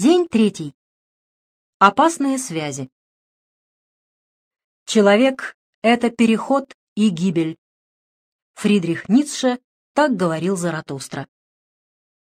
День третий. Опасные связи. Человек — это переход и гибель. Фридрих Ницше так говорил Заратустра.